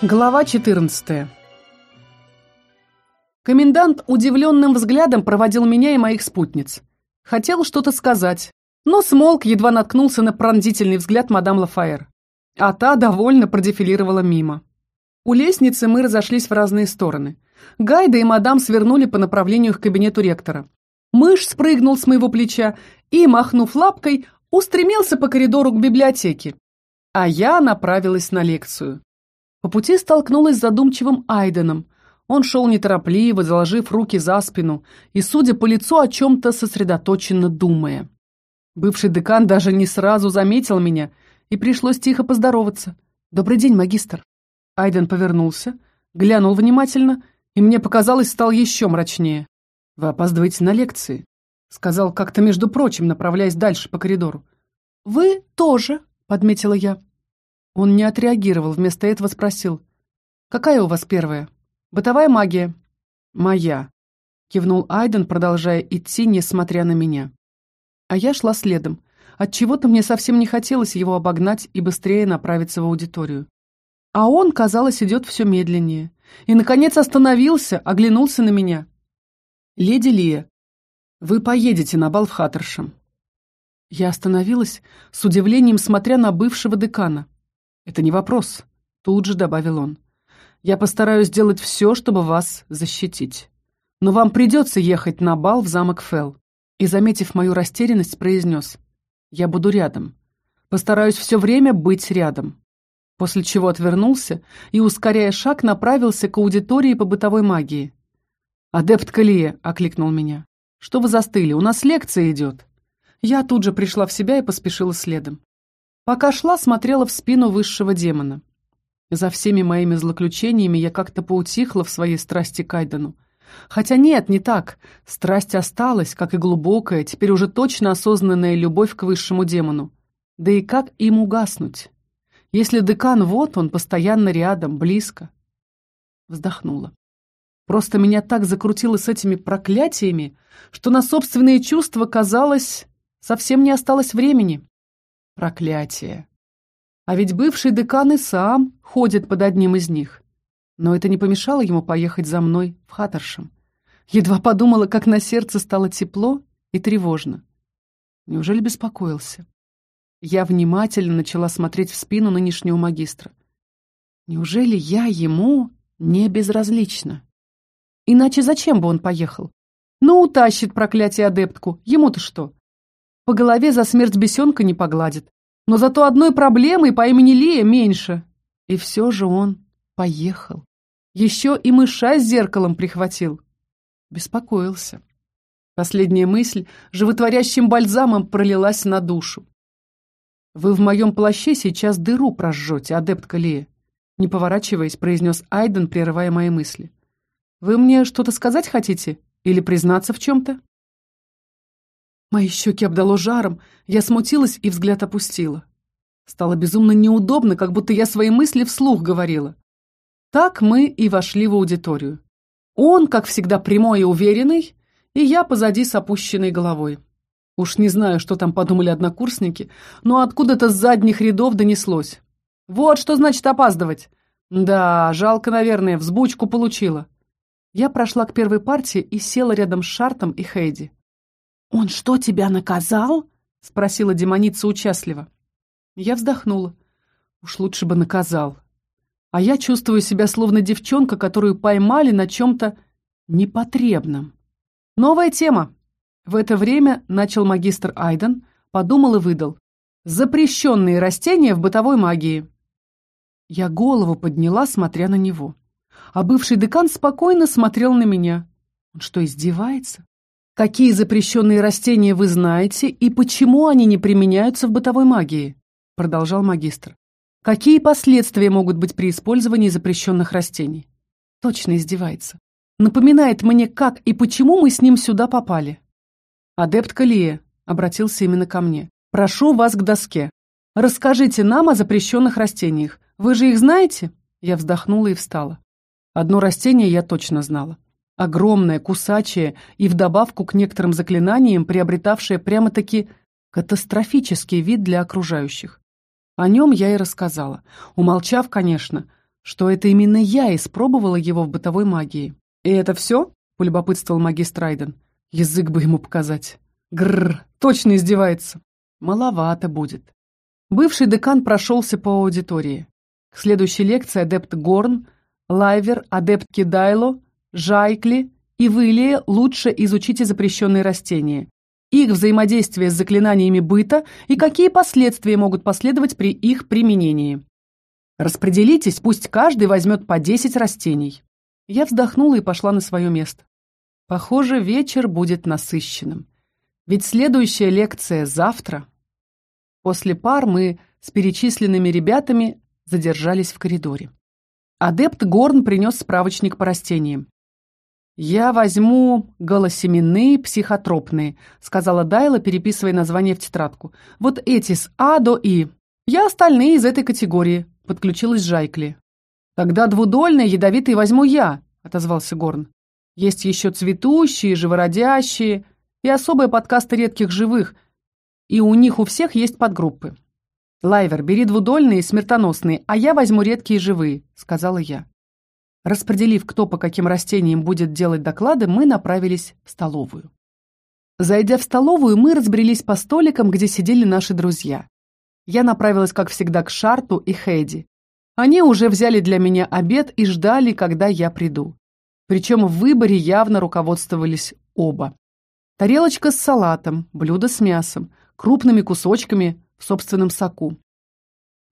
Глава 14 Комендант удивленным взглядом проводил меня и моих спутниц. Хотел что-то сказать, но смолк, едва наткнулся на пронзительный взгляд мадам Лафаэр. А та довольно продефилировала мимо. У лестницы мы разошлись в разные стороны. Гайда и мадам свернули по направлению к кабинету ректора. Мышь спрыгнул с моего плеча и, махнув лапкой, устремился по коридору к библиотеке. А я направилась на лекцию. По пути столкнулась с задумчивым Айденом. Он шел неторопливо, заложив руки за спину и, судя по лицу, о чем-то сосредоточенно думая. Бывший декан даже не сразу заметил меня, и пришлось тихо поздороваться. «Добрый день, магистр». Айден повернулся, глянул внимательно, и мне показалось, стал еще мрачнее. «Вы опаздываете на лекции», — сказал как-то между прочим, направляясь дальше по коридору. «Вы тоже», — подметила я. Он не отреагировал, вместо этого спросил. «Какая у вас первая?» «Бытовая магия». «Моя», — кивнул Айден, продолжая идти, несмотря на меня. А я шла следом. Отчего-то мне совсем не хотелось его обогнать и быстрее направиться в аудиторию. А он, казалось, идет все медленнее. И, наконец, остановился, оглянулся на меня. «Леди Лия, вы поедете на бал в Хаттершем». Я остановилась, с удивлением смотря на бывшего декана. «Это не вопрос», — тут же добавил он. «Я постараюсь сделать все, чтобы вас защитить. Но вам придется ехать на бал в замок Фелл». И, заметив мою растерянность, произнес. «Я буду рядом. Постараюсь все время быть рядом». После чего отвернулся и, ускоряя шаг, направился к аудитории по бытовой магии. «Адепт Калия!» — окликнул меня. «Что вы застыли? У нас лекция идет!» Я тут же пришла в себя и поспешила следом. Пока шла, смотрела в спину высшего демона. За всеми моими злоключениями я как-то поутихла в своей страсти к Айдену. Хотя нет, не так. Страсть осталась, как и глубокая, теперь уже точно осознанная любовь к высшему демону. Да и как им угаснуть? Если декан вот он, постоянно рядом, близко. Вздохнула. Просто меня так закрутило с этими проклятиями, что на собственные чувства, казалось, совсем не осталось времени. Проклятие. А ведь бывший декан и сам ходит под одним из них. Но это не помешало ему поехать за мной в Хаттершем. Едва подумала, как на сердце стало тепло и тревожно. Неужели беспокоился? Я внимательно начала смотреть в спину нынешнего магистра. Неужели я ему не безразлична? Иначе зачем бы он поехал? Ну, утащит проклятие адептку. Ему-то что? По голове за смерть бесенка не погладит. Но зато одной проблемой по имени Лия меньше. И все же он поехал. Еще и мыша с зеркалом прихватил. Беспокоился. Последняя мысль животворящим бальзамом пролилась на душу. «Вы в моем плаще сейчас дыру прожжете, адептка Лия», не поворачиваясь, произнес Айден, прерывая мои мысли. «Вы мне что-то сказать хотите? Или признаться в чем-то?» Мои щеки обдало жаром, я смутилась и взгляд опустила. Стало безумно неудобно, как будто я свои мысли вслух говорила. Так мы и вошли в аудиторию. Он, как всегда, прямой и уверенный, и я позади с опущенной головой. Уж не знаю, что там подумали однокурсники, но откуда-то с задних рядов донеслось. Вот что значит опаздывать. Да, жалко, наверное, взбучку получила. Я прошла к первой партии и села рядом с Шартом и Хейди. «Он что, тебя наказал?» — спросила демоница участливо. Я вздохнула. Уж лучше бы наказал. А я чувствую себя словно девчонка, которую поймали на чем-то непотребном. Новая тема. В это время начал магистр Айден, подумал и выдал. Запрещенные растения в бытовой магии. Я голову подняла, смотря на него. А бывший декан спокойно смотрел на меня. Он что, издевается? Какие запрещенные растения вы знаете и почему они не применяются в бытовой магии? Продолжал магистр. Какие последствия могут быть при использовании запрещенных растений? Точно издевается. Напоминает мне, как и почему мы с ним сюда попали. Адепт Калия обратился именно ко мне. Прошу вас к доске. Расскажите нам о запрещенных растениях. Вы же их знаете? Я вздохнула и встала. Одно растение я точно знала огромное, кусачее и вдобавку к некоторым заклинаниям приобретавшее прямо-таки катастрофический вид для окружающих. О нем я и рассказала, умолчав, конечно, что это именно я испробовала его в бытовой магии. «И это все?» — полюбопытствовал магистр Райден. «Язык бы ему показать». Гррр, точно издевается. Маловато будет. Бывший декан прошелся по аудитории. К следующей лекции адепт Горн, Лайвер, адепт Кидайло, Жайкли и Вылия лучше изучите запрещенные растения, их взаимодействие с заклинаниями быта и какие последствия могут последовать при их применении. Распределитесь, пусть каждый возьмет по 10 растений. Я вздохнула и пошла на свое место. Похоже, вечер будет насыщенным. Ведь следующая лекция завтра. После пар мы с перечисленными ребятами задержались в коридоре. Адепт Горн принес справочник по растениям. «Я возьму голосеменные психотропные», — сказала Дайла, переписывая название в тетрадку. «Вот эти с А до И. Я остальные из этой категории», — подключилась Жайкли. «Тогда двудольные ядовитые возьму я», — отозвался Горн. «Есть еще цветущие, живородящие, и особые подкасты редких живых, и у них у всех есть подгруппы. «Лайвер, бери двудольные и смертоносные, а я возьму редкие живые», — сказала я. Распределив, кто по каким растениям будет делать доклады, мы направились в столовую. Зайдя в столовую, мы разбрелись по столикам, где сидели наши друзья. Я направилась, как всегда, к Шарту и Хейди. Они уже взяли для меня обед и ждали, когда я приду. Причем в выборе явно руководствовались оба. Тарелочка с салатом, блюдо с мясом, крупными кусочками в собственном соку.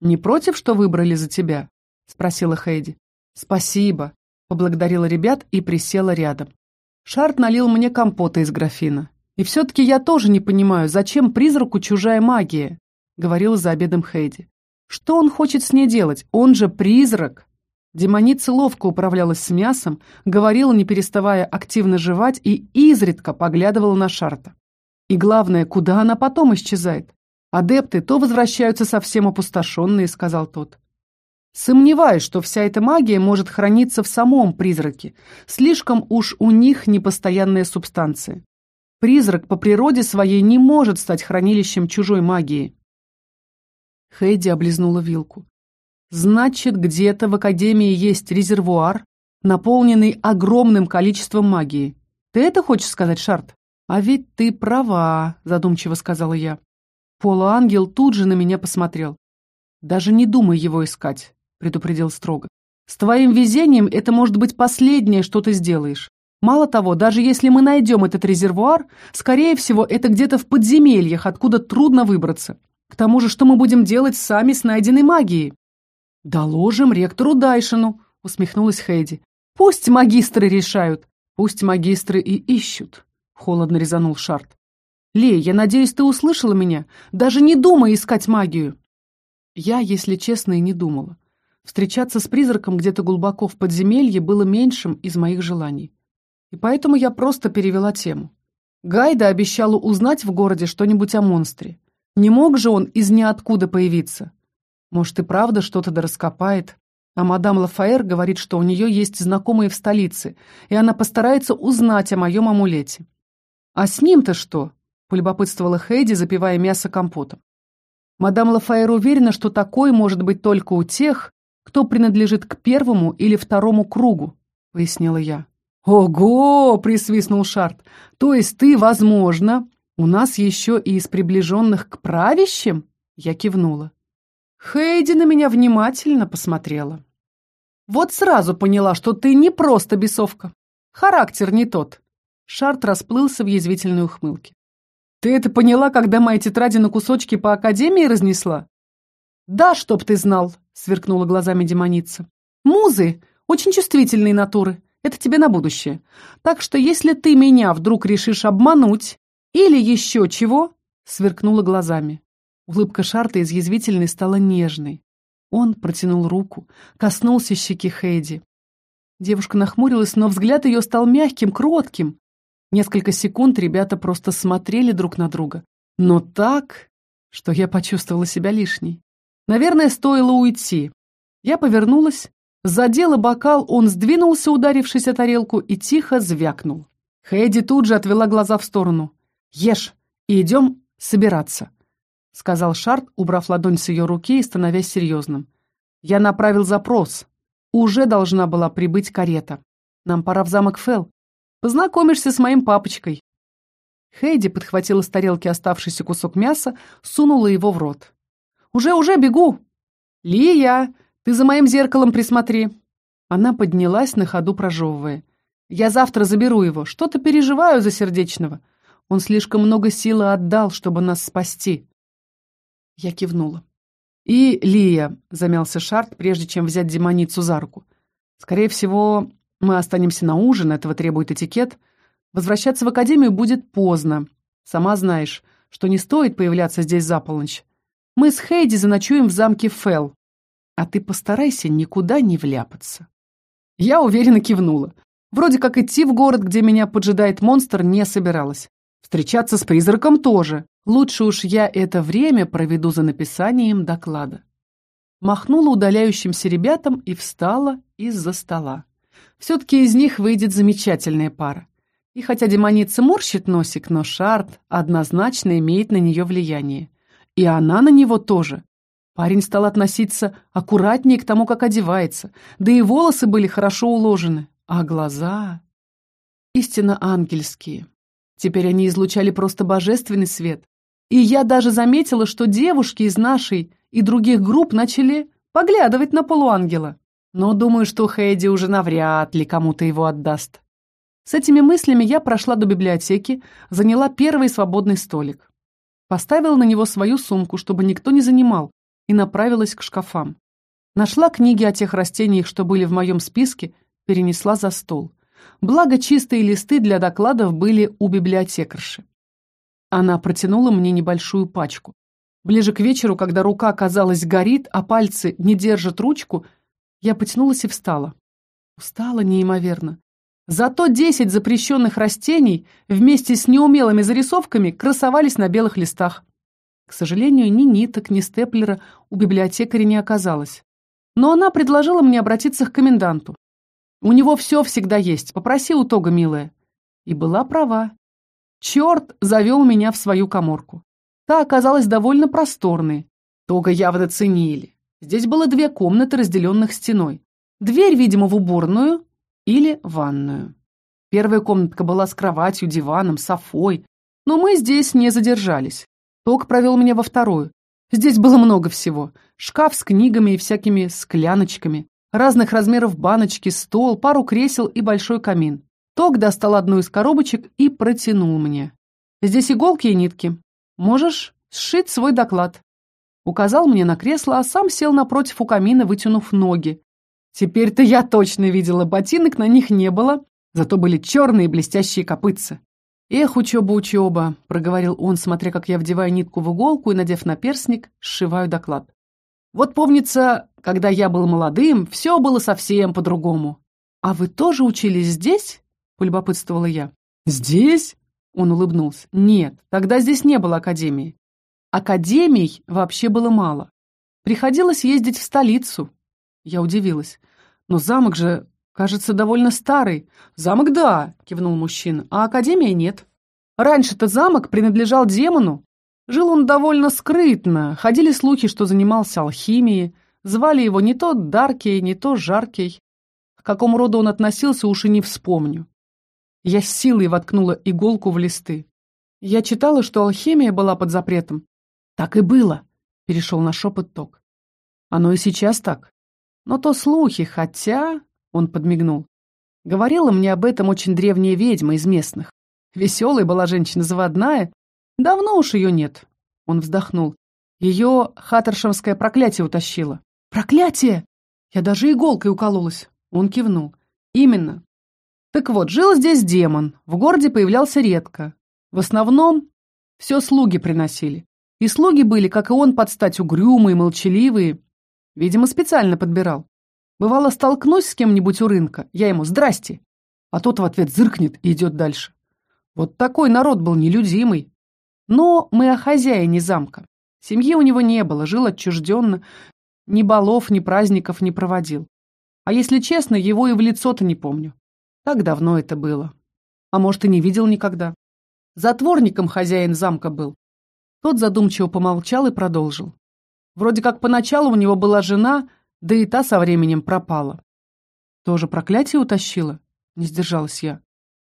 «Не против, что выбрали за тебя?» — спросила Хейди. «Спасибо», — поблагодарила ребят и присела рядом. Шарт налил мне компота из графина. «И все-таки я тоже не понимаю, зачем призраку чужая магия?» — говорила за обедом Хейди. «Что он хочет с ней делать? Он же призрак!» Демоница ловко управлялась с мясом, говорила, не переставая активно жевать, и изредка поглядывала на Шарта. И главное, куда она потом исчезает? Адепты то возвращаются совсем опустошенные, сказал тот. Сомневаюсь, что вся эта магия может храниться в самом призраке. Слишком уж у них непостоянная субстанция. Призрак по природе своей не может стать хранилищем чужой магии. Хейди облизнула вилку. Значит, где-то в Академии есть резервуар, наполненный огромным количеством магии. Ты это хочешь сказать, Шарт? А ведь ты права, задумчиво сказала я. Полуангел тут же на меня посмотрел. Даже не думай его искать, предупредил строго. С твоим везением это может быть последнее, что ты сделаешь. Мало того, даже если мы найдем этот резервуар, скорее всего, это где-то в подземельях, откуда трудно выбраться. К тому же, что мы будем делать сами с найденной магией? «Доложим ректору Дайшину», — усмехнулась Хейди. «Пусть магистры решают, пусть магистры и ищут», — холодно резанул Шарт. «Лей, я надеюсь, ты услышала меня? Даже не думай искать магию!» Я, если честно, и не думала. Встречаться с призраком где-то глубоко в подземелье было меньшим из моих желаний. И поэтому я просто перевела тему. Гайда обещала узнать в городе что-нибудь о монстре. Не мог же он из ниоткуда появиться? Может, и правда что-то да раскопает. А мадам Лафаэр говорит, что у нее есть знакомые в столице, и она постарается узнать о моем амулете. «А с ним-то что?» — полюбопытствовала Хейди, запивая мясо компотом. Мадам Лафаэр уверена, что такой может быть только у тех, кто принадлежит к первому или второму кругу, — пояснила я. «Ого!» — присвистнул Шарт. «То есть ты, возможно, у нас еще и из приближенных к правящим?» Я кивнула. Хейди на меня внимательно посмотрела. Вот сразу поняла, что ты не просто бесовка. Характер не тот. Шарт расплылся в язвительной ухмылке. Ты это поняла, когда мои тетради на кусочки по академии разнесла? Да, чтоб ты знал, сверкнула глазами демоница. Музы очень чувствительные натуры. Это тебе на будущее. Так что если ты меня вдруг решишь обмануть или еще чего, сверкнула глазами. Улыбка Шарта из язвительной стала нежной. Он протянул руку, коснулся щеки Хейди. Девушка нахмурилась, но взгляд ее стал мягким, кротким. Несколько секунд ребята просто смотрели друг на друга. Но так, что я почувствовала себя лишней. Наверное, стоило уйти. Я повернулась, задела бокал, он сдвинулся, ударившись о тарелку, и тихо звякнул. Хейди тут же отвела глаза в сторону. «Ешь и идем собираться» сказал Шарт, убрав ладонь с ее руки и становясь серьезным. «Я направил запрос. уже должна была прибыть карета. Нам пора в замок Фел. Познакомишься с моим папочкой. Хейди подхватила с тарелки оставшийся кусок мяса, сунула его в рот. «Уже, уже бегу!» «Лия, ты за моим зеркалом присмотри!» Она поднялась на ходу, прожевывая. «Я завтра заберу его. Что-то переживаю за сердечного. Он слишком много силы отдал, чтобы нас спасти». Я кивнула. «И Лия», — замялся Шарт, прежде чем взять демоницу за руку. «Скорее всего, мы останемся на ужин, этого требует этикет. Возвращаться в академию будет поздно. Сама знаешь, что не стоит появляться здесь за полночь. Мы с Хейди заночуем в замке Фел. А ты постарайся никуда не вляпаться». Я уверенно кивнула. Вроде как идти в город, где меня поджидает монстр, не собиралась. Встречаться с призраком тоже. Лучше уж я это время проведу за написанием доклада. Махнула удаляющимся ребятам и встала из-за стола. Все-таки из них выйдет замечательная пара. И хотя демоница морщит носик, но Шарт однозначно имеет на нее влияние. И она на него тоже. Парень стал относиться аккуратнее к тому, как одевается, да и волосы были хорошо уложены, а глаза... Истинно ангельские. Теперь они излучали просто божественный свет. И я даже заметила, что девушки из нашей и других групп начали поглядывать на полуангела. Но думаю, что Хэйди уже навряд ли кому-то его отдаст. С этими мыслями я прошла до библиотеки, заняла первый свободный столик. Поставила на него свою сумку, чтобы никто не занимал, и направилась к шкафам. Нашла книги о тех растениях, что были в моем списке, перенесла за стол. Благо, чистые листы для докладов были у библиотекарши. Она протянула мне небольшую пачку. Ближе к вечеру, когда рука, казалось, горит, а пальцы не держат ручку, я потянулась и встала. Устала неимоверно. Зато десять запрещенных растений вместе с неумелыми зарисовками красовались на белых листах. К сожалению, ни ниток, ни степлера у библиотекаря не оказалось. Но она предложила мне обратиться к коменданту. У него все всегда есть, попроси у Тога, милая. И была права. Черт завел меня в свою коморку. Та оказалась довольно просторной. Тога явно ценили. Здесь было две комнаты, разделенных стеной. Дверь, видимо, в уборную или ванную. Первая комнатка была с кроватью, диваном, софой, но мы здесь не задержались. Ток провел меня во вторую. Здесь было много всего. Шкаф с книгами и всякими скляночками, разных размеров баночки, стол, пару кресел и большой камин. Ток достал одну из коробочек и протянул мне. «Здесь иголки и нитки. Можешь сшить свой доклад». Указал мне на кресло, а сам сел напротив у камина, вытянув ноги, Теперь-то я точно видела, ботинок на них не было, зато были черные блестящие копытца. «Эх, учеба, учеба», — проговорил он, смотря как я вдеваю нитку в иголку и, надев наперстник, сшиваю доклад. «Вот помнится, когда я был молодым, все было совсем по-другому». «А вы тоже учились здесь?» — полюбопытствовала я. «Здесь?» — он улыбнулся. «Нет, тогда здесь не было академии. Академий вообще было мало. Приходилось ездить в столицу». Я удивилась. Но замок же, кажется, довольно старый. Замок, да, кивнул мужчина, а академия нет. Раньше-то замок принадлежал демону. Жил он довольно скрытно. Ходили слухи, что занимался алхимией. Звали его не то Даркий, не то Жаркий. К какому роду он относился, уж и не вспомню. Я с силой воткнула иголку в листы. Я читала, что алхимия была под запретом. Так и было, перешел на шепот Ток. Оно и сейчас так. Но то слухи, хотя...» — он подмигнул. «Говорила мне об этом очень древняя ведьма из местных. Веселая была женщина заводная. Давно уж ее нет». Он вздохнул. Ее хаттершемское проклятие утащило. «Проклятие!» Я даже иголкой укололась. Он кивнул. «Именно. Так вот, жил здесь демон. В городе появлялся редко. В основном все слуги приносили. И слуги были, как и он, под стать угрюмые, молчаливые. Видимо, специально подбирал. Бывало, столкнусь с кем-нибудь у рынка, я ему «здрасте», а тот в ответ зыркнет и идет дальше. Вот такой народ был нелюдимый. Но мы о хозяине замка. Семьи у него не было, жил отчужденно, ни балов, ни праздников не проводил. А если честно, его и в лицо-то не помню. Так давно это было. А может, и не видел никогда. Затворником хозяин замка был. Тот задумчиво помолчал и продолжил. Вроде как поначалу у него была жена, да и та со временем пропала. Тоже проклятие утащила? Не сдержалась я.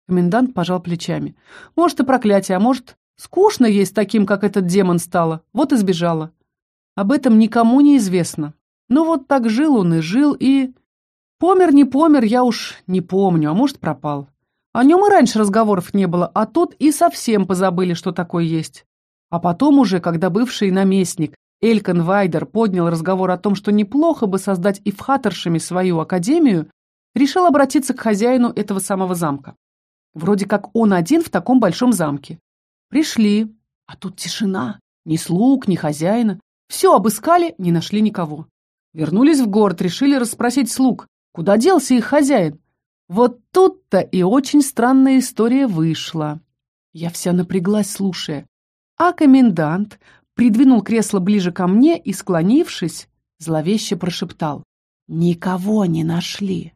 Комендант пожал плечами. Может и проклятие, а может, скучно есть таким, как этот демон стало. Вот и сбежала. Об этом никому не известно. Но вот так жил он и жил, и... Помер, не помер, я уж не помню, а может, пропал. О нем и раньше разговоров не было, а тут и совсем позабыли, что такое есть. А потом уже, когда бывший наместник Элькон Вайдер поднял разговор о том, что неплохо бы создать и в Хаттершеме свою академию, решил обратиться к хозяину этого самого замка. Вроде как он один в таком большом замке. Пришли, а тут тишина, ни слуг, ни хозяина. Все обыскали, не нашли никого. Вернулись в город, решили расспросить слуг, куда делся их хозяин. Вот тут-то и очень странная история вышла. Я вся напряглась, слушая. А комендант придвинул кресло ближе ко мне и, склонившись, зловеще прошептал. «Никого не нашли».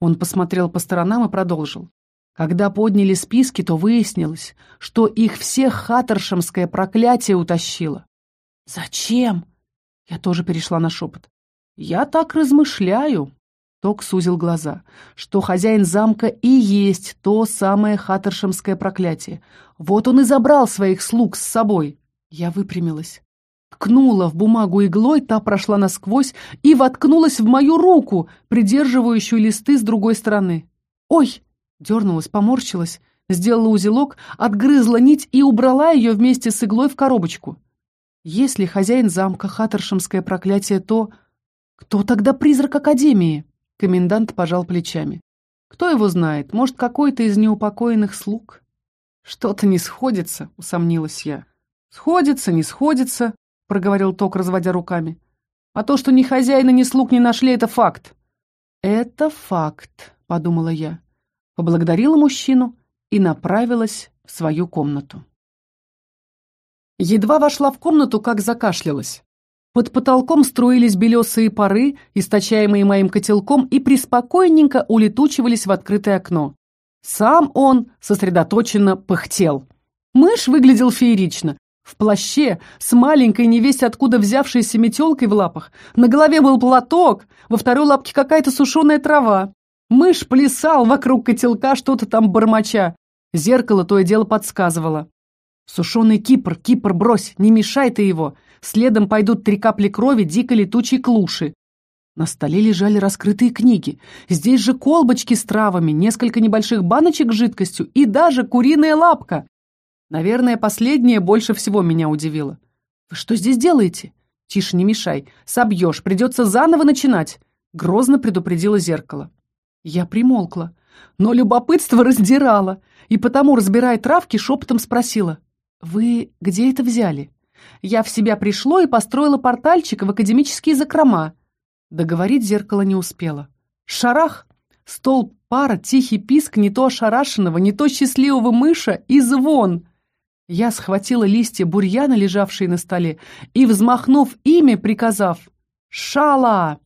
Он посмотрел по сторонам и продолжил. Когда подняли списки, то выяснилось, что их всех хаттершемское проклятие утащило. «Зачем?» Я тоже перешла на шепот. «Я так размышляю», — Ток сузил глаза, «что хозяин замка и есть то самое хаттершемское проклятие. Вот он и забрал своих слуг с собой». Я выпрямилась. Ткнула в бумагу иглой, та прошла насквозь и воткнулась в мою руку, придерживающую листы с другой стороны. «Ой!» Дернулась, поморщилась, сделала узелок, отгрызла нить и убрала ее вместе с иглой в коробочку. Если хозяин замка Хаттершемское проклятие, то... Кто тогда призрак Академии? Комендант пожал плечами. Кто его знает, может, какой-то из неупокоенных слуг? Что-то не сходится, усомнилась я. Сходится, не сходится, проговорил Ток, разводя руками. А то, что ни хозяина, ни слуг не нашли, это факт. Это факт, подумала я поблагодарила мужчину и направилась в свою комнату. Едва вошла в комнату, как закашлялась. Под потолком струились белесые пары, источаемые моим котелком, и приспокойненько улетучивались в открытое окно. Сам он сосредоточенно пыхтел. Мышь выглядел феерично. В плаще, с маленькой невесть откуда взявшейся метелкой в лапах. На голове был платок, во второй лапке какая-то сушеная трава. Мышь плясал вокруг котелка, что-то там бормоча. Зеркало то и дело подсказывало. «Сушеный кипр, кипр брось, не мешай ты его. Следом пойдут три капли крови дико летучей клуши». На столе лежали раскрытые книги. Здесь же колбочки с травами, несколько небольших баночек с жидкостью и даже куриная лапка. Наверное, последнее больше всего меня удивило. «Вы что здесь делаете?» «Тише, не мешай. Собьешь, придется заново начинать», — грозно предупредило зеркало. Я примолкла, но любопытство раздирало, и потому, разбирая травки, шепотом спросила. «Вы где это взяли?» «Я в себя пришло и построила портальчик в академические закрома». Договорить зеркало не успела. Шарах! Стол пара, тихий писк не то ошарашенного, не то счастливого мыша и звон. Я схватила листья бурьяна, лежавшие на столе, и, взмахнув ими, приказав «Шала!»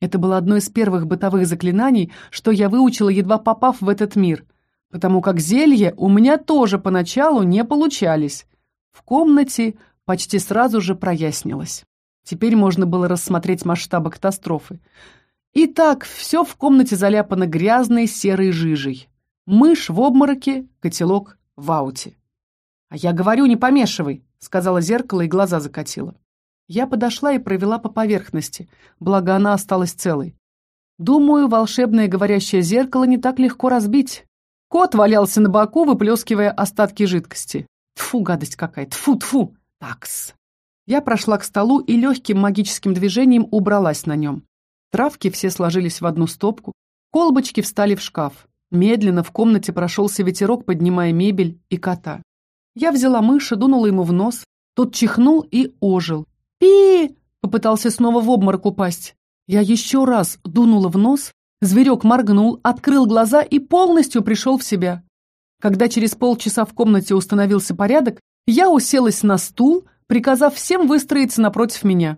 Это было одно из первых бытовых заклинаний, что я выучила, едва попав в этот мир, потому как зелья у меня тоже поначалу не получались. В комнате почти сразу же прояснилось. Теперь можно было рассмотреть масштабы катастрофы. Итак, все в комнате заляпано грязной серой жижей. Мышь в обмороке, котелок в ауте. «А я говорю, не помешивай», — сказала зеркало и глаза закатила. Я подошла и провела по поверхности, благо она осталась целой. Думаю, волшебное говорящее зеркало не так легко разбить. Кот валялся на боку, выплескивая остатки жидкости. Тфу, гадость какая, тфу-тфу. Такс. Я прошла к столу и легким магическим движением убралась на нем. Травки все сложились в одну стопку, колбочки встали в шкаф. Медленно в комнате прошелся ветерок, поднимая мебель и кота. Я взяла мыша, дунула ему в нос, тот чихнул и ожил, «Пи!» — попытался снова в обморок упасть. Я еще раз дунула в нос, зверек моргнул, открыл глаза и полностью пришел в себя. Когда через полчаса в комнате установился порядок, я уселась на стул, приказав всем выстроиться напротив меня.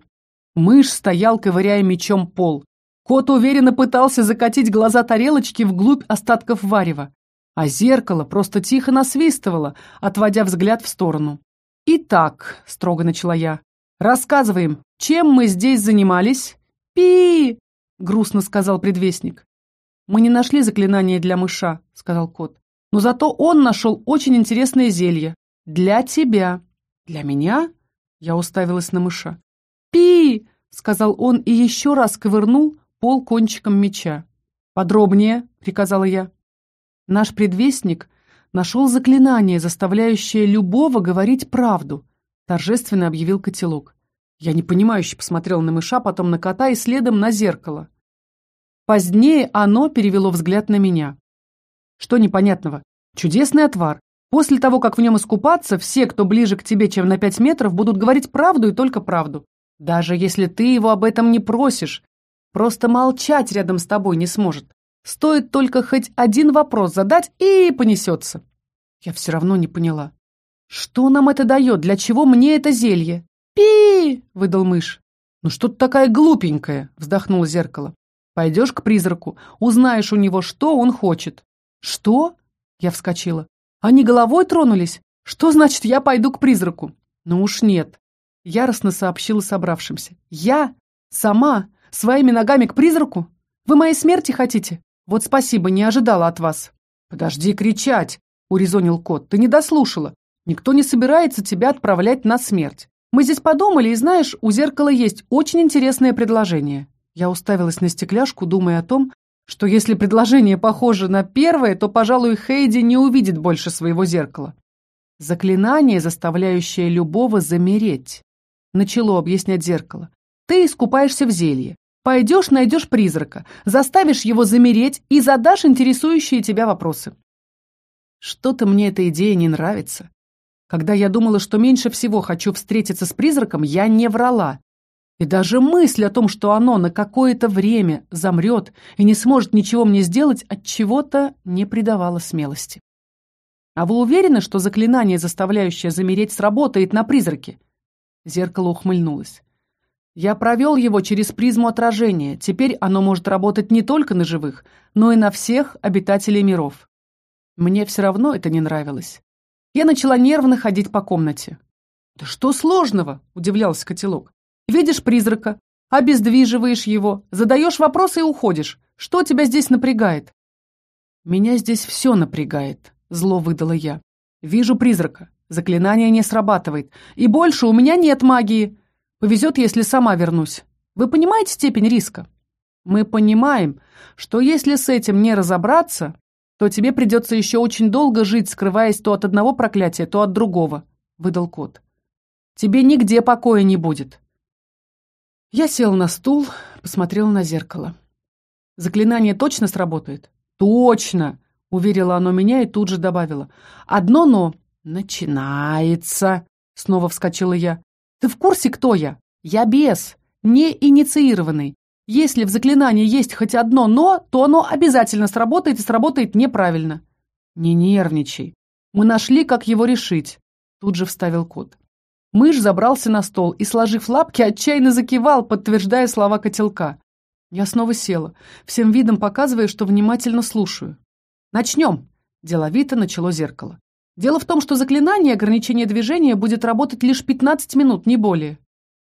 Мышь стоял, ковыряя мечом пол. Кот уверенно пытался закатить глаза тарелочки вглубь остатков варева, а зеркало просто тихо насвистывало, отводя взгляд в сторону. «Итак», — строго начала я, Рассказываем, чем мы здесь занимались?» «Пи!» — грустно сказал предвестник. «Мы не нашли заклинание для мыша», — сказал кот. «Но зато он нашел очень интересное зелье. Для тебя». «Для меня?» — я уставилась на мыша. «Пи!» — сказал он и еще раз ковырнул пол кончиком меча. «Подробнее», — приказала я. Наш предвестник нашел заклинание, заставляющее любого говорить правду, торжественно объявил котелок. Я непонимающе посмотрел на мыша, потом на кота и следом на зеркало. Позднее оно перевело взгляд на меня. Что непонятного? Чудесный отвар. После того, как в нем искупаться, все, кто ближе к тебе, чем на пять метров, будут говорить правду и только правду. Даже если ты его об этом не просишь, просто молчать рядом с тобой не сможет. Стоит только хоть один вопрос задать, и понесется. Я все равно не поняла. Что нам это дает? Для чего мне это зелье? Пи! выдал мышь. Ну что ты такая глупенькая? вздохнуло зеркало. Пойдешь к призраку, узнаешь у него, что он хочет. Что? Я вскочила. Они головой тронулись? Что значит, я пойду к призраку? Ну уж нет. Яростно сообщила собравшимся. Я? Сама? Своими ногами к призраку? Вы моей смерти хотите? Вот спасибо, не ожидала от вас. Подожди кричать, урезонил кот. Ты не дослушала. Никто не собирается тебя отправлять на смерть. Мы здесь подумали, и знаешь, у зеркала есть очень интересное предложение. Я уставилась на стекляшку, думая о том, что если предложение похоже на первое, то, пожалуй, Хейди не увидит больше своего зеркала. Заклинание, заставляющее любого замереть. Начало объяснять зеркало. Ты искупаешься в зелье. Пойдешь, найдешь призрака, заставишь его замереть и задашь интересующие тебя вопросы. Что-то мне эта идея не нравится. Когда я думала, что меньше всего хочу встретиться с призраком, я не врала. И даже мысль о том, что оно на какое-то время замрет и не сможет ничего мне сделать, от чего-то не придавала смелости. А вы уверены, что заклинание, заставляющее замереть, сработает на призраке? Зеркало ухмыльнулось. Я провел его через призму отражения. Теперь оно может работать не только на живых, но и на всех обитателей миров. Мне все равно это не нравилось. Я начала нервно ходить по комнате. «Да что сложного?» – удивлялся котелок. «Видишь призрака, обездвиживаешь его, задаешь вопросы и уходишь. Что тебя здесь напрягает?» «Меня здесь все напрягает», – зло выдала я. «Вижу призрака. Заклинание не срабатывает. И больше у меня нет магии. Повезет, если сама вернусь. Вы понимаете степень риска? Мы понимаем, что если с этим не разобраться, то тебе придется еще очень долго жить, скрываясь то от одного проклятия, то от другого», — выдал кот. «Тебе нигде покоя не будет». Я сел на стул, посмотрел на зеркало. «Заклинание точно сработает?» «Точно!» — уверила оно меня и тут же добавила. «Одно «но». «Начинается!» — снова вскочила я. Ты в курсе, кто я? Я бес, не инициированный. Если в заклинании есть хоть одно «но», то оно обязательно сработает и сработает неправильно. Не нервничай. Мы нашли, как его решить. Тут же вставил кот. Мышь забрался на стол и, сложив лапки, отчаянно закивал, подтверждая слова котелка. Я снова села, всем видом показывая, что внимательно слушаю. «Начнем!» – деловито начало зеркало. Дело в том, что заклинание ограничения движения будет работать лишь 15 минут, не более.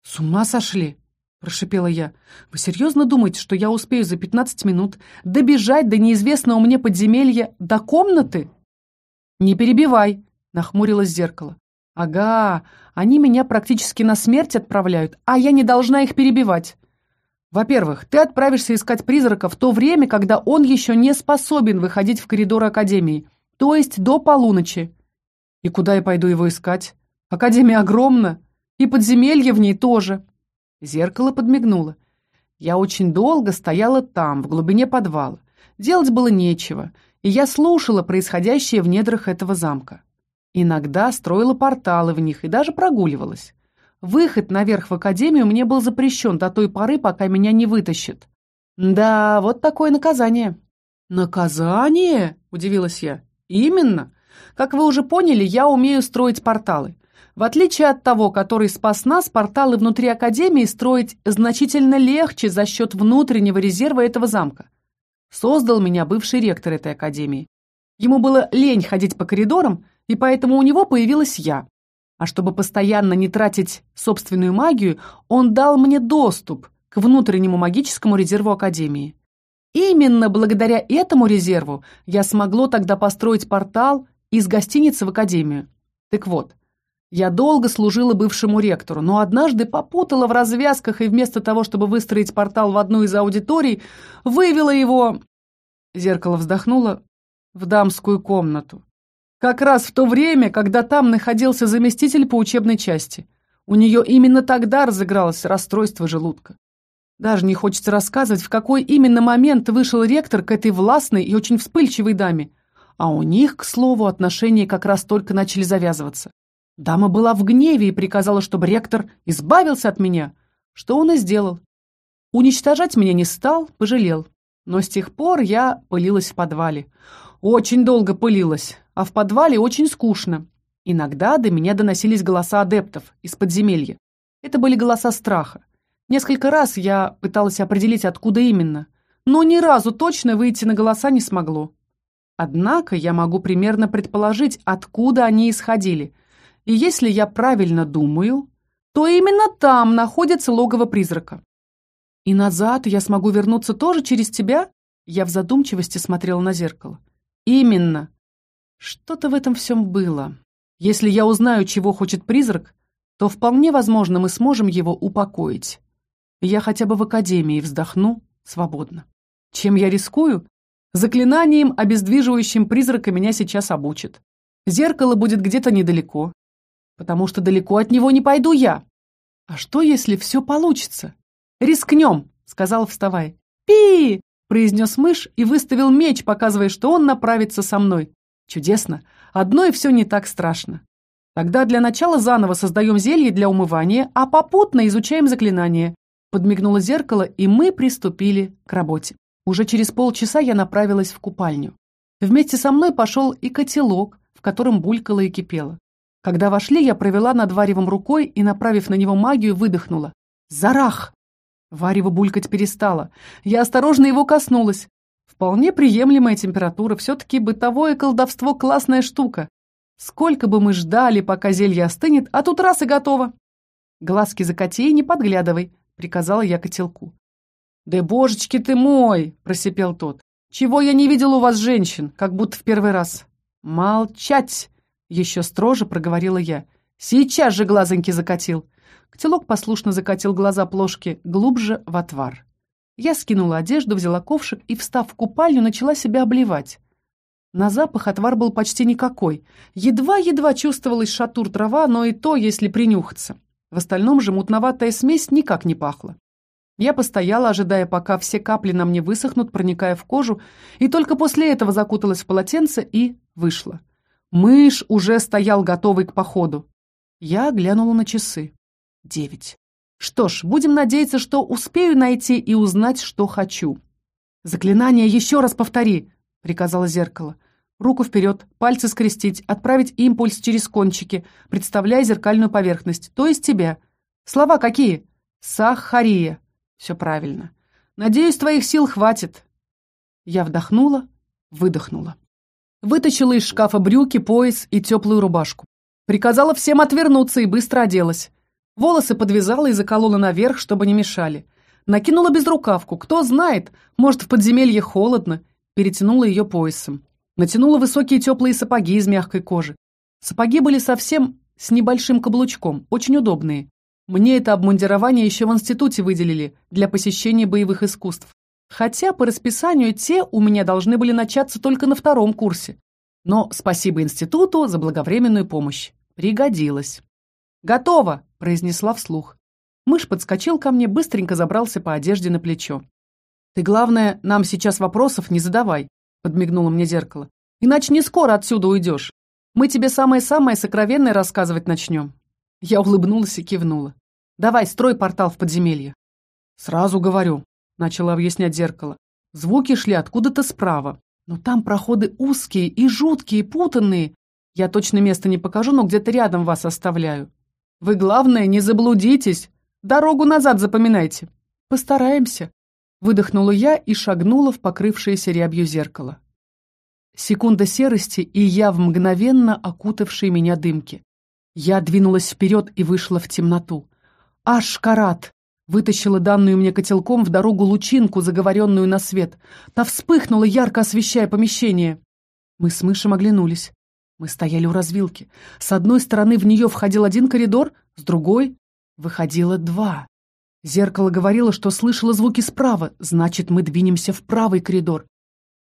С ума сошли, прошипела я. Вы серьезно думаете, что я успею за 15 минут добежать до неизвестного мне подземелья до комнаты? Не перебивай, нахмурилось зеркало. Ага, они меня практически на смерть отправляют, а я не должна их перебивать. Во-первых, ты отправишься искать призрака в то время, когда он еще не способен выходить в коридор Академии то есть до полуночи. И куда я пойду его искать? Академия огромна, и подземелье в ней тоже. Зеркало подмигнуло. Я очень долго стояла там, в глубине подвала. Делать было нечего, и я слушала происходящее в недрах этого замка. Иногда строила порталы в них и даже прогуливалась. Выход наверх в академию мне был запрещен до той поры, пока меня не вытащат. Да, вот такое наказание. «Наказание?» – удивилась я. Именно. Как вы уже поняли, я умею строить порталы. В отличие от того, который спас нас, порталы внутри Академии строить значительно легче за счет внутреннего резерва этого замка. Создал меня бывший ректор этой Академии. Ему было лень ходить по коридорам, и поэтому у него появилась я. А чтобы постоянно не тратить собственную магию, он дал мне доступ к внутреннему магическому резерву Академии. Именно благодаря этому резерву я смогло тогда построить портал из гостиницы в академию. Так вот, я долго служила бывшему ректору, но однажды попутала в развязках и вместо того, чтобы выстроить портал в одну из аудиторий, вывела его... Зеркало вздохнуло в дамскую комнату. Как раз в то время, когда там находился заместитель по учебной части. У нее именно тогда разыгралось расстройство желудка. Даже не хочется рассказывать, в какой именно момент вышел ректор к этой властной и очень вспыльчивой даме. А у них, к слову, отношения как раз только начали завязываться. Дама была в гневе и приказала, чтобы ректор избавился от меня, что он и сделал. Уничтожать меня не стал, пожалел. Но с тех пор я пылилась в подвале. Очень долго пылилась, а в подвале очень скучно. Иногда до меня доносились голоса адептов из подземелья. Это были голоса страха. Несколько раз я пыталась определить, откуда именно, но ни разу точно выйти на голоса не смогло. Однако я могу примерно предположить, откуда они исходили, и если я правильно думаю, то именно там находится логово призрака. И назад я смогу вернуться тоже через тебя? Я в задумчивости смотрела на зеркало. Именно. Что-то в этом всем было. Если я узнаю, чего хочет призрак, то вполне возможно мы сможем его упокоить. Я хотя бы в академии вздохну свободно. Чем я рискую? Заклинанием, обездвиживающим призрака, меня сейчас обучат. Зеркало будет где-то недалеко потому что далеко от него не пойду я. А что, если все получится? Рискнем, сказал, вставая. Пи! произнес мышь и выставил меч, показывая, что он направится со мной. Чудесно. Одной все не так страшно. Тогда для начала заново создаем зелье для умывания, а попутно изучаем заклинание. Подмигнуло зеркало, и мы приступили к работе. Уже через полчаса я направилась в купальню. Вместе со мной пошел и котелок, в котором булькало и кипело. Когда вошли, я провела над варевом рукой и, направив на него магию, выдохнула. «Зарах!» Варево булькать перестало. Я осторожно его коснулась. Вполне приемлемая температура, все-таки бытовое колдовство — классная штука. Сколько бы мы ждали, пока зелье остынет, а тут раз и готово. Глазки закати и не подглядывай, — приказала я котелку. «Да божечки ты мой!» — просипел тот. «Чего я не видел у вас женщин, как будто в первый раз?» «Молчать!» Еще строже проговорила я. «Сейчас же глазоньки закатил!» Котелок послушно закатил глаза плошки глубже в отвар. Я скинула одежду, взяла ковшик и, встав в купальню, начала себя обливать. На запах отвар был почти никакой. Едва-едва чувствовалась шатур трава, но и то, если принюхаться. В остальном же мутноватая смесь никак не пахла. Я постояла, ожидая, пока все капли на мне высохнут, проникая в кожу, и только после этого закуталась в полотенце и вышла. Мышь уже стоял готовый к походу. Я глянула на часы. Девять. Что ж, будем надеяться, что успею найти и узнать, что хочу. «Заклинание еще раз повтори», — приказало зеркало. Руку вперед, пальцы скрестить, отправить импульс через кончики, представляя зеркальную поверхность, то есть тебя. Слова какие? Сахария. Все правильно. Надеюсь, твоих сил хватит. Я вдохнула, выдохнула. Вытащила из шкафа брюки, пояс и теплую рубашку. Приказала всем отвернуться и быстро оделась. Волосы подвязала и заколола наверх, чтобы не мешали. Накинула безрукавку. Кто знает, может, в подземелье холодно. Перетянула ее поясом. Натянула высокие теплые сапоги из мягкой кожи. Сапоги были совсем с небольшим каблучком, очень удобные. Мне это обмундирование еще в институте выделили для посещения боевых искусств. Хотя по расписанию те у меня должны были начаться только на втором курсе. Но спасибо институту за благовременную помощь. Пригодилось. «Готово!» – произнесла вслух. Мышь подскочил ко мне, быстренько забрался по одежде на плечо. «Ты, главное, нам сейчас вопросов не задавай», – подмигнуло мне зеркало. «Иначе не скоро отсюда уйдешь. Мы тебе самое-самое сокровенное рассказывать начнем». Я улыбнулась и кивнула. «Давай, строй портал в подземелье». «Сразу говорю, начала объяснять зеркало. Звуки шли откуда-то справа. Но там проходы узкие и жуткие, путанные. Я точно место не покажу, но где-то рядом вас оставляю. Вы, главное, не заблудитесь. Дорогу назад запоминайте. Постараемся. Выдохнула я и шагнула в покрывшееся рябью зеркало. Секунда серости, и я в мгновенно окутавшей меня дымке. Я двинулась вперед и вышла в темноту. Аш, Карат! Вытащила данную мне котелком в дорогу лучинку, заговоренную на свет. Та вспыхнула, ярко освещая помещение. Мы с мышем оглянулись. Мы стояли у развилки. С одной стороны в нее входил один коридор, с другой выходило два. Зеркало говорило, что слышало звуки справа, значит, мы двинемся в правый коридор.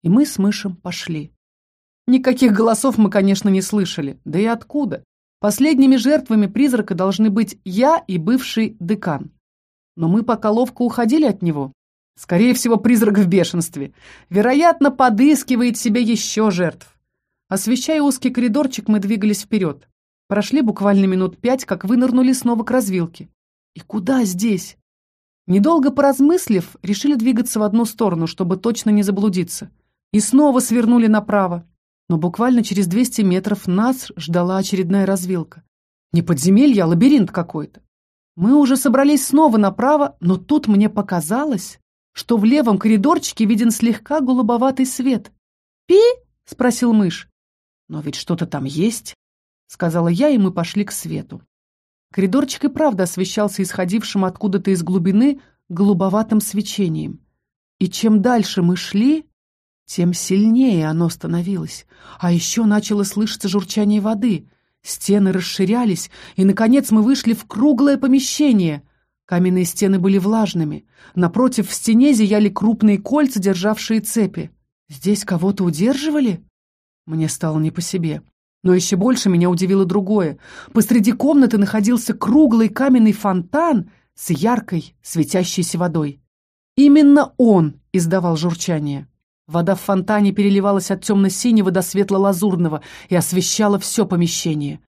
И мы с мышем пошли. Никаких голосов мы, конечно, не слышали. Да и откуда? Последними жертвами призрака должны быть я и бывший декан. Но мы пока ловко уходили от него. Скорее всего, призрак в бешенстве. Вероятно, подыскивает себе еще жертв. Освещая узкий коридорчик, мы двигались вперед. Прошли буквально минут пять, как вынырнули снова к развилке. И куда здесь? Недолго поразмыслив, решили двигаться в одну сторону, чтобы точно не заблудиться. И снова свернули направо. Но буквально через 200 метров нас ждала очередная развилка. Не подземелье, а лабиринт какой-то. Мы уже собрались снова направо, но тут мне показалось, что в левом коридорчике виден слегка голубоватый свет. «Пи?» — спросил мышь. «Но ведь что-то там есть», — сказала я, и мы пошли к свету. Коридорчик и правда освещался исходившим откуда-то из глубины голубоватым свечением. И чем дальше мы шли, тем сильнее оно становилось. А еще начало слышаться журчание воды. Стены расширялись, и, наконец, мы вышли в круглое помещение. Каменные стены были влажными. Напротив в стене зияли крупные кольца, державшие цепи. Здесь кого-то удерживали? Мне стало не по себе. Но еще больше меня удивило другое. Посреди комнаты находился круглый каменный фонтан с яркой, светящейся водой. Именно он издавал журчание. Вода в фонтане переливалась от темно-синего до светло-лазурного и освещала все помещение.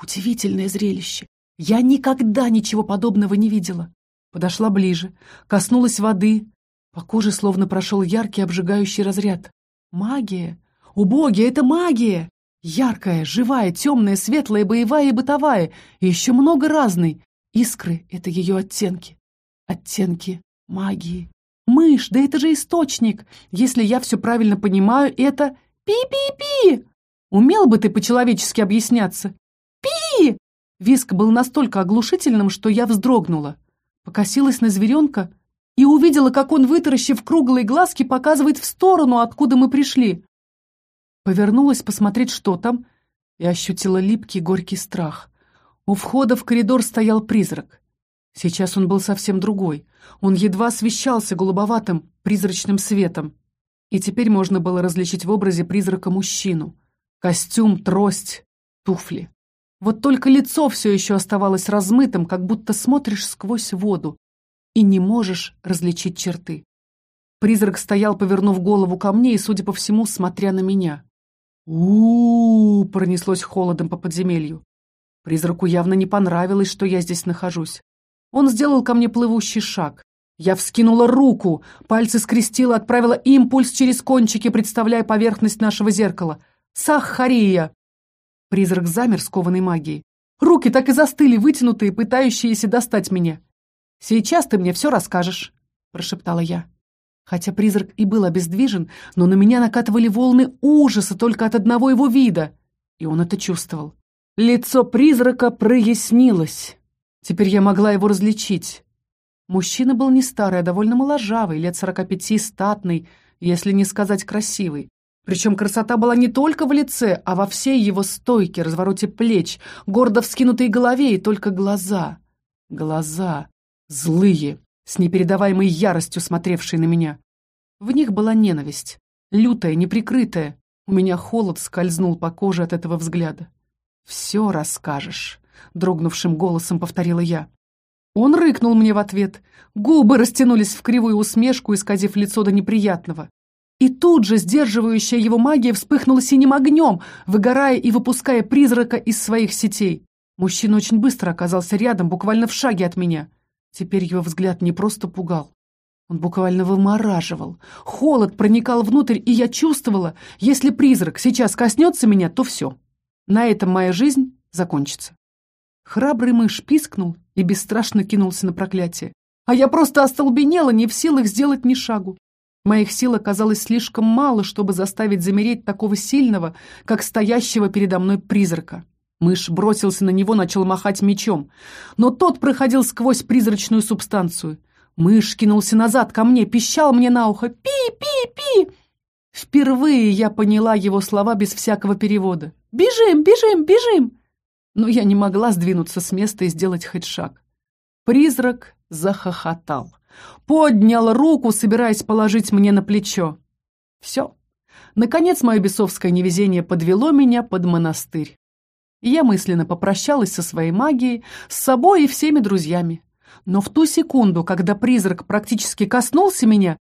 Удивительное зрелище. Я никогда ничего подобного не видела. Подошла ближе, коснулась воды. По коже словно прошел яркий обжигающий разряд. Магия! Убогие, это магия! Яркая, живая, темная, светлая, боевая и бытовая, и еще много разной. Искры — это ее оттенки. Оттенки магии. Мышь, да это же источник. Если я все правильно понимаю, это пи-пи-пи. Умел бы ты по-человечески объясняться. Пи! Виск был настолько оглушительным, что я вздрогнула. Покосилась на зверенка и увидела, как он, вытаращив круглые глазки, показывает в сторону, откуда мы пришли. Повернулась посмотреть, что там, и ощутила липкий горький страх. У входа в коридор стоял призрак. Сейчас он был совсем другой. Он едва освещался голубоватым, призрачным светом. И теперь можно было различить в образе призрака мужчину. Костюм, трость, туфли. Вот только лицо все еще оставалось размытым, как будто смотришь сквозь воду и не можешь различить черты. Призрак стоял, повернув голову ко мне и, судя по всему, смотря на меня. у, -у, -у пронеслось холодом по подземелью. Призраку явно не понравилось, что я здесь нахожусь. Он сделал ко мне плывущий шаг. Я вскинула руку, пальцы скрестила, отправила импульс через кончики, представляя поверхность нашего зеркала. Сахария! Призрак замер, скованной магией. Руки так и застыли, вытянутые, пытающиеся достать меня. «Сейчас ты мне все расскажешь», — прошептала я. Хотя призрак и был обездвижен, но на меня накатывали волны ужаса только от одного его вида. И он это чувствовал. Лицо призрака прояснилось. Теперь я могла его различить. Мужчина был не старый, а довольно моложавый, лет сорока пяти, статный, если не сказать красивый. Причем красота была не только в лице, а во всей его стойке, развороте плеч, гордо вскинутой голове и только глаза. Глаза. Злые, с непередаваемой яростью смотревшие на меня. В них была ненависть. Лютая, неприкрытая. У меня холод скользнул по коже от этого взгляда. «Все расскажешь». — дрогнувшим голосом повторила я. Он рыкнул мне в ответ. Губы растянулись в кривую усмешку, исказив лицо до неприятного. И тут же сдерживающая его магия вспыхнула синим огнем, выгорая и выпуская призрака из своих сетей. Мужчина очень быстро оказался рядом, буквально в шаге от меня. Теперь его взгляд не просто пугал. Он буквально вымораживал. Холод проникал внутрь, и я чувствовала, если призрак сейчас коснется меня, то все. На этом моя жизнь закончится. Храбрый мышь пискнул и бесстрашно кинулся на проклятие. А я просто остолбенела, не в силах сделать ни шагу. Моих сил оказалось слишком мало, чтобы заставить замереть такого сильного, как стоящего передо мной призрака. Мышь бросился на него, начал махать мечом. Но тот проходил сквозь призрачную субстанцию. Мышь кинулся назад ко мне, пищал мне на ухо «Пи-пи-пи!». Впервые я поняла его слова без всякого перевода. «Бежим, бежим, бежим!» Но я не могла сдвинуться с места и сделать хоть шаг. Призрак захохотал. Поднял руку, собираясь положить мне на плечо. Все. Наконец, мое бесовское невезение подвело меня под монастырь я мысленно попрощалась со своей магией, с собой и всеми друзьями. Но в ту секунду, когда призрак практически коснулся меня,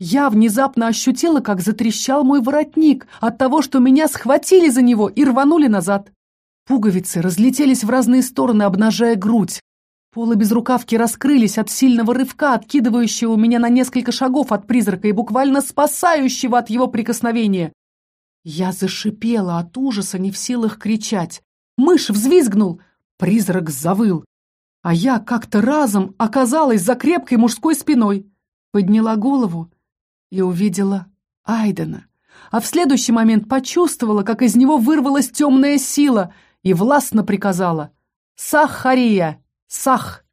я внезапно ощутила, как затрещал мой воротник от того, что меня схватили за него и рванули назад. Пуговицы разлетелись в разные стороны, обнажая грудь. Полы безрукавки раскрылись от сильного рывка, откидывающего меня на несколько шагов от призрака и буквально спасающего от его прикосновения. Я зашипела от ужаса, не в силах кричать. Мышь взвизгнул, призрак завыл. А я как-то разом оказалась за крепкой мужской спиной. Подняла голову и увидела Айдена. А в следующий момент почувствовала, как из него вырвалась темная сила и властно приказала «Сахария! Сах!»